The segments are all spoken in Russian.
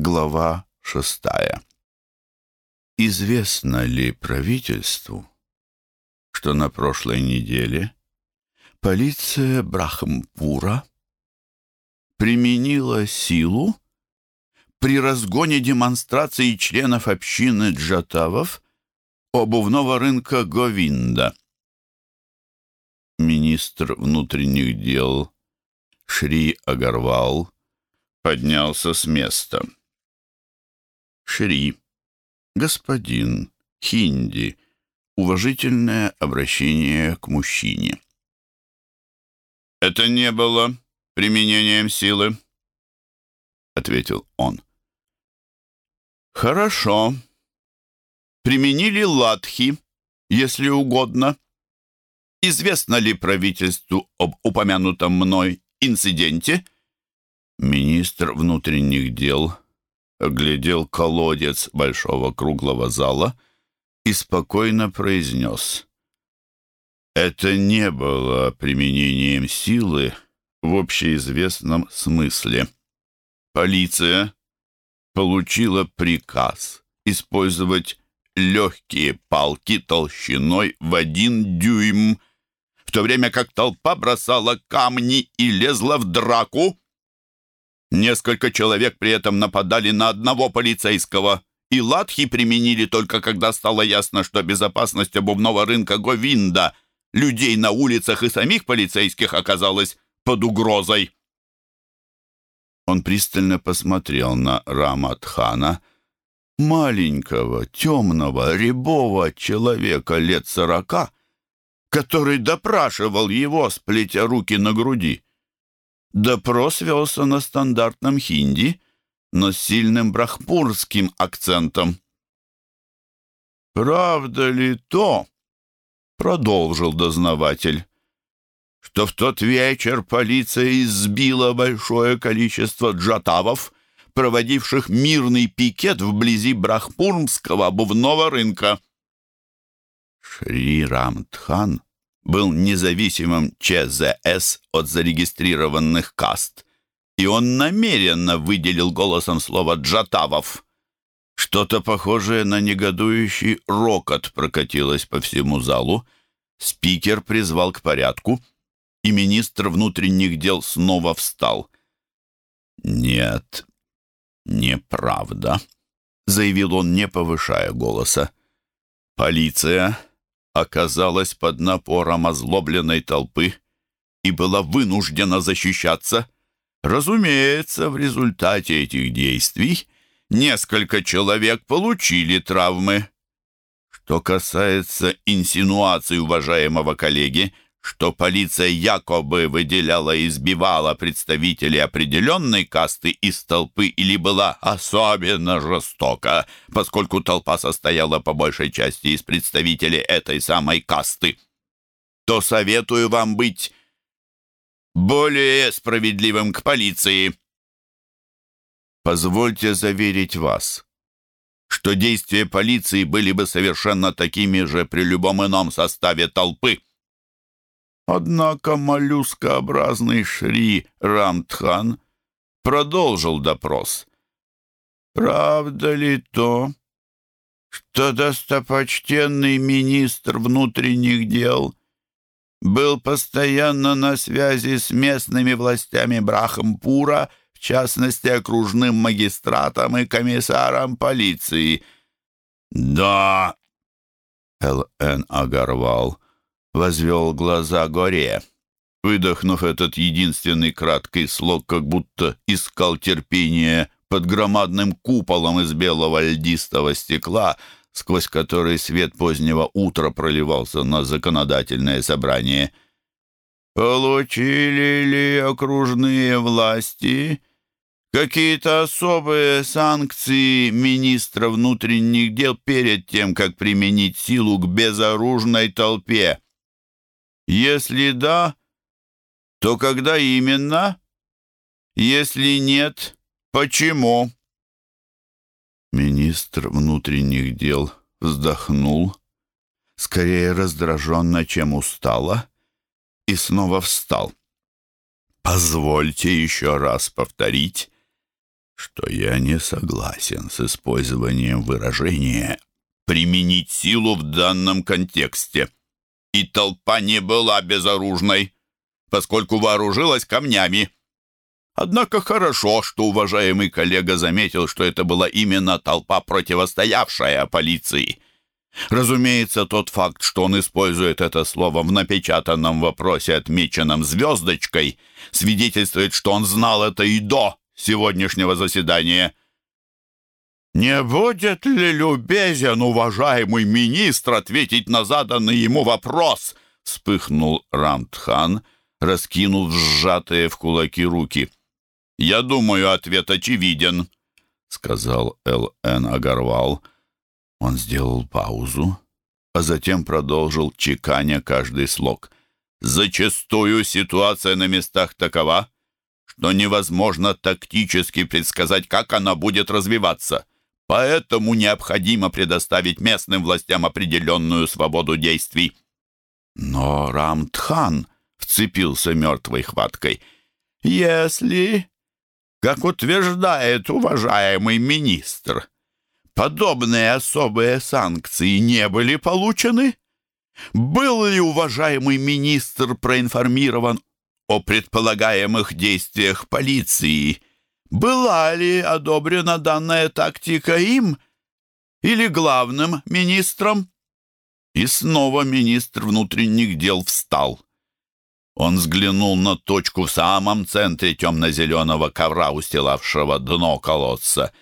Глава шестая. Известно ли правительству, что на прошлой неделе полиция Брахампура применила силу при разгоне демонстрации членов общины джатавов обувного рынка Говинда? Министр внутренних дел Шри Агарвал поднялся с места. Шри, господин, хинди, уважительное обращение к мужчине. «Это не было применением силы», — ответил он. «Хорошо. Применили латхи, если угодно. Известно ли правительству об упомянутом мной инциденте?» Министр внутренних дел оглядел колодец большого круглого зала и спокойно произнес. Это не было применением силы в общеизвестном смысле. Полиция получила приказ использовать легкие палки толщиной в один дюйм, в то время как толпа бросала камни и лезла в драку, Несколько человек при этом нападали на одного полицейского, и латхи применили только когда стало ясно, что безопасность обувного рынка Говинда, людей на улицах и самих полицейских оказалась под угрозой. Он пристально посмотрел на Раматхана, маленького, темного, рябого человека лет сорока, который допрашивал его, сплетя руки на груди. Допрос велся на стандартном хинди, но с сильным брахпурским акцентом. «Правда ли то?» — продолжил дознаватель что в тот вечер полиция избила большое количество джатавов, проводивших мирный пикет вблизи Брахпурмского обувного рынка. Шри Рамтхан был независимым ЧЗС от зарегистрированных каст, и он намеренно выделил голосом слово «джатавов». Что-то похожее на негодующий рокот прокатилось по всему залу. Спикер призвал к порядку, и министр внутренних дел снова встал. «Нет, неправда», — заявил он, не повышая голоса. «Полиция оказалась под напором озлобленной толпы и была вынуждена защищаться. Разумеется, в результате этих действий несколько человек получили травмы. Что касается инсинуаций уважаемого коллеги, что полиция якобы выделяла и избивала представителей определенной касты из толпы или была особенно жестока, поскольку толпа состояла по большей части из представителей этой самой касты, то советую вам быть более справедливым к полиции. Позвольте заверить вас, что действия полиции были бы совершенно такими же при любом ином составе толпы. Однако моллюскообразный Шри Рамтхан продолжил допрос. «Правда ли то, что достопочтенный министр внутренних дел был постоянно на связи с местными властями Брахампура, в частности, окружным магистратом и комиссаром полиции?» «Да», — Л.Н. Агарвал, — возвел глаза горе. Выдохнув этот единственный краткий слог, как будто искал терпения под громадным куполом из белого льдистого стекла, сквозь который свет позднего утра проливался на законодательное собрание. «Получили ли окружные власти какие-то особые санкции министра внутренних дел перед тем, как применить силу к безоружной толпе?» Если да, то когда именно? Если нет, почему? Министр внутренних дел вздохнул, скорее раздраженно, чем устало, и снова встал. «Позвольте еще раз повторить, что я не согласен с использованием выражения «применить силу в данном контексте». И толпа не была безоружной, поскольку вооружилась камнями. Однако хорошо, что уважаемый коллега заметил, что это была именно толпа, противостоявшая полиции. Разумеется, тот факт, что он использует это слово в напечатанном вопросе, отмеченном звездочкой, свидетельствует, что он знал это и до сегодняшнего заседания. Не будет ли любезен уважаемый министр ответить на заданный ему вопрос? Вспыхнул Рамтхан, раскинув сжатые в кулаки руки. «Я думаю, ответ очевиден», — сказал Л.Н. Агарвал. Он сделал паузу, а затем продолжил, чеканя каждый слог. «Зачастую ситуация на местах такова, что невозможно тактически предсказать, как она будет развиваться. Поэтому необходимо предоставить местным властям определенную свободу действий. Но Рамтхан вцепился мертвой хваткой. «Если, как утверждает уважаемый министр, подобные особые санкции не были получены, был ли уважаемый министр проинформирован о предполагаемых действиях полиции. Была ли одобрена данная тактика им или главным министром? И снова министр внутренних дел встал. Он взглянул на точку в самом центре темно-зеленого ковра, устилавшего дно колодца.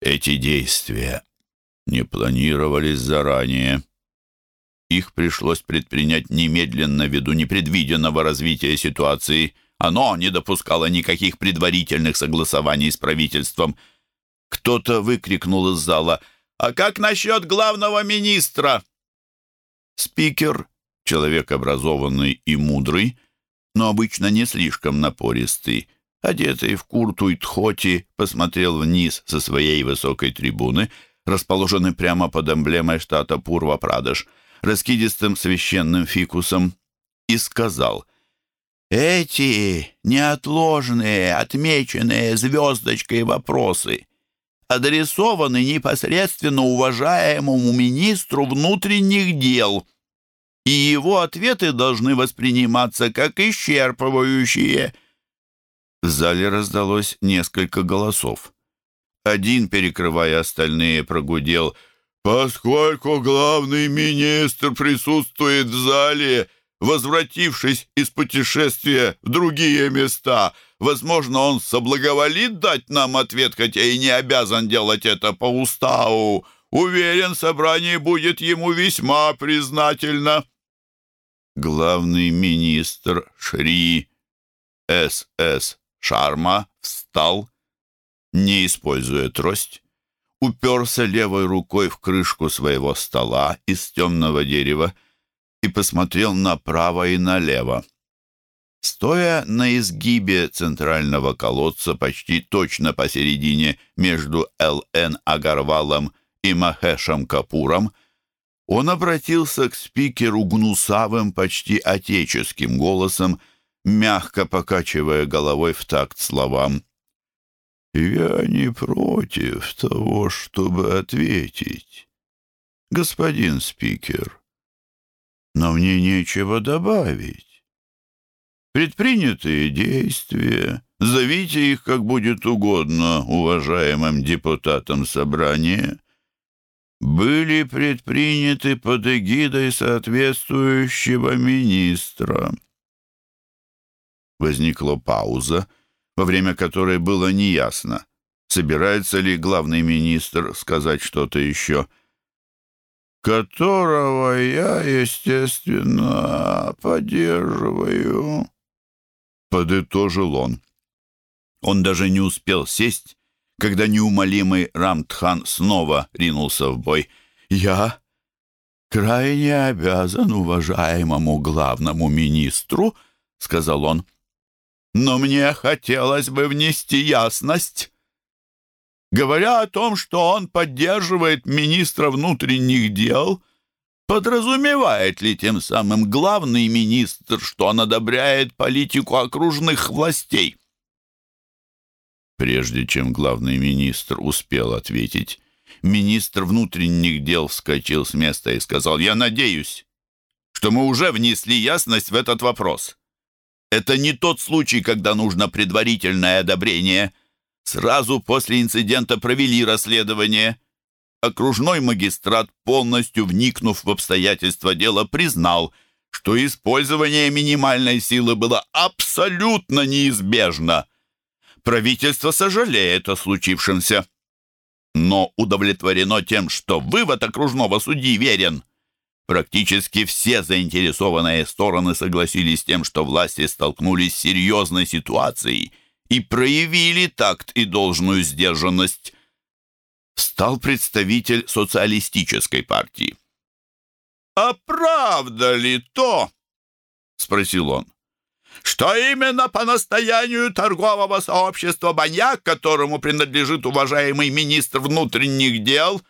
Эти действия не планировались заранее. Их пришлось предпринять немедленно ввиду непредвиденного развития ситуации. Оно не допускало никаких предварительных согласований с правительством. Кто-то выкрикнул из зала «А как насчет главного министра?» Спикер, человек образованный и мудрый, но обычно не слишком напористый, одетый в курту и тхоти, посмотрел вниз со своей высокой трибуны, расположенной прямо под эмблемой штата Пурва-Прадеш — раскидистым священным фикусом, и сказал, «Эти неотложные, отмеченные звездочкой вопросы адресованы непосредственно уважаемому министру внутренних дел, и его ответы должны восприниматься как исчерпывающие». В зале раздалось несколько голосов. Один, перекрывая остальные, прогудел — Поскольку главный министр присутствует в зале, возвратившись из путешествия в другие места, возможно, он соблаговолит дать нам ответ, хотя и не обязан делать это по уставу. Уверен, собрание будет ему весьма признательно. Главный министр Шри С.С. Шарма встал, не используя трость, уперся левой рукой в крышку своего стола из темного дерева и посмотрел направо и налево. Стоя на изгибе центрального колодца почти точно посередине между Л.Н. Агарвалом и Махешем Капуром, он обратился к спикеру гнусавым, почти отеческим голосом, мягко покачивая головой в такт словам. «Я не против того, чтобы ответить, господин спикер, но мне нечего добавить. Предпринятые действия, зовите их как будет угодно уважаемым депутатам собрания, были предприняты под эгидой соответствующего министра». Возникла пауза, во время которой было неясно, собирается ли главный министр сказать что-то еще, которого я, естественно, поддерживаю, подытожил он. Он даже не успел сесть, когда неумолимый Рамтхан снова ринулся в бой. «Я крайне обязан уважаемому главному министру», — сказал он, — но мне хотелось бы внести ясность. Говоря о том, что он поддерживает министра внутренних дел, подразумевает ли тем самым главный министр, что он одобряет политику окружных властей? Прежде чем главный министр успел ответить, министр внутренних дел вскочил с места и сказал, «Я надеюсь, что мы уже внесли ясность в этот вопрос. Это не тот случай, когда нужно предварительное одобрение. Сразу после инцидента провели расследование. Окружной магистрат, полностью вникнув в обстоятельства дела, признал, что использование минимальной силы было абсолютно неизбежно. Правительство сожалеет о случившемся, но удовлетворено тем, что вывод окружного судьи верен. Практически все заинтересованные стороны согласились с тем, что власти столкнулись с серьезной ситуацией и проявили такт и должную сдержанность. Стал представитель социалистической партии. «А правда ли то?» — спросил он что именно по настоянию торгового сообщества «Баньяк», которому принадлежит уважаемый министр внутренних дел,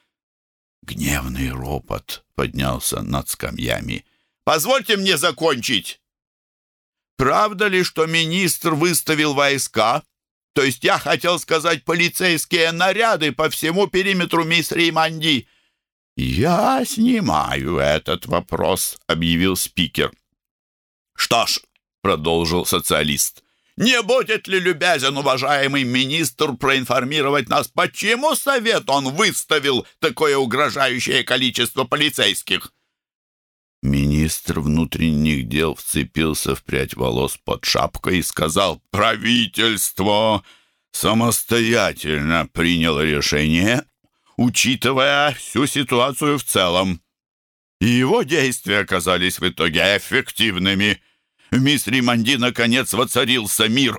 Гневный ропот поднялся над скамьями. «Позвольте мне закончить!» «Правда ли, что министр выставил войска, то есть я хотел сказать полицейские наряды по всему периметру мисс Риманди?» «Я снимаю этот вопрос», — объявил спикер. «Что ж», — продолжил социалист, не будет ли любезен уважаемый министр проинформировать нас, почему совет он выставил такое угрожающее количество полицейских?» Министр внутренних дел вцепился в прядь волос под шапкой и сказал «Правительство самостоятельно приняло решение, учитывая всю ситуацию в целом. И его действия оказались в итоге эффективными». В мисс Риманди, наконец, воцарился мир.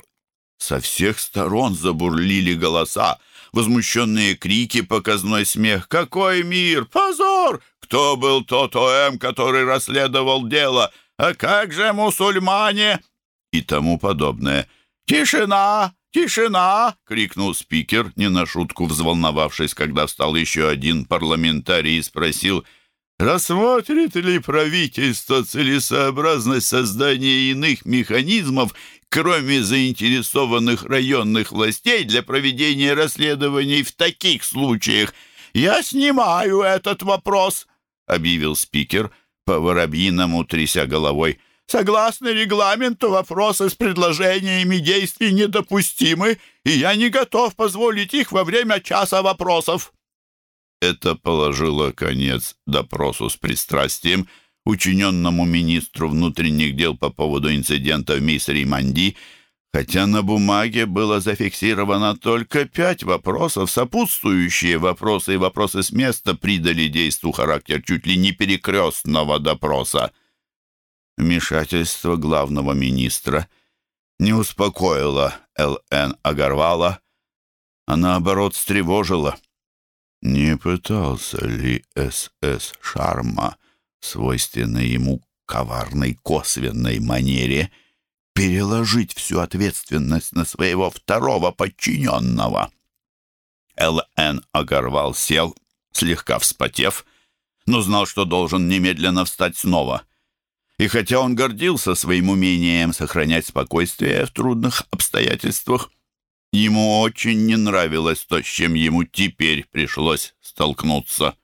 Со всех сторон забурлили голоса, возмущенные крики, показной смех. «Какой мир? Позор! Кто был тот ОМ, который расследовал дело? А как же мусульмане?» И тому подобное. «Тишина! Тишина!» — крикнул спикер, не на шутку взволновавшись, когда встал еще один парламентарий и спросил — Рассмотрит ли правительство целесообразность создания иных механизмов, кроме заинтересованных районных властей, для проведения расследований в таких случаях? «Я снимаю этот вопрос», — объявил спикер, по-воробьиному тряся головой. «Согласно регламенту, вопросы с предложениями действий недопустимы, и я не готов позволить их во время часа вопросов». Это положило конец допросу с пристрастием, учиненному министру внутренних дел по поводу инцидента в мисс Риманди, хотя на бумаге было зафиксировано только пять вопросов, сопутствующие вопросы и вопросы с места придали действу характер чуть ли не перекрестного допроса. Вмешательство главного министра не успокоило Л.Н. Агарвала, а наоборот встревожило. Не пытался ли СС Шарма свойственной ему коварной косвенной манере переложить всю ответственность на своего второго подчиненного? Л.Н. Огарвал сел, слегка вспотев, но знал, что должен немедленно встать снова. И хотя он гордился своим умением сохранять спокойствие в трудных обстоятельствах, Ему очень не нравилось то, с чем ему теперь пришлось столкнуться.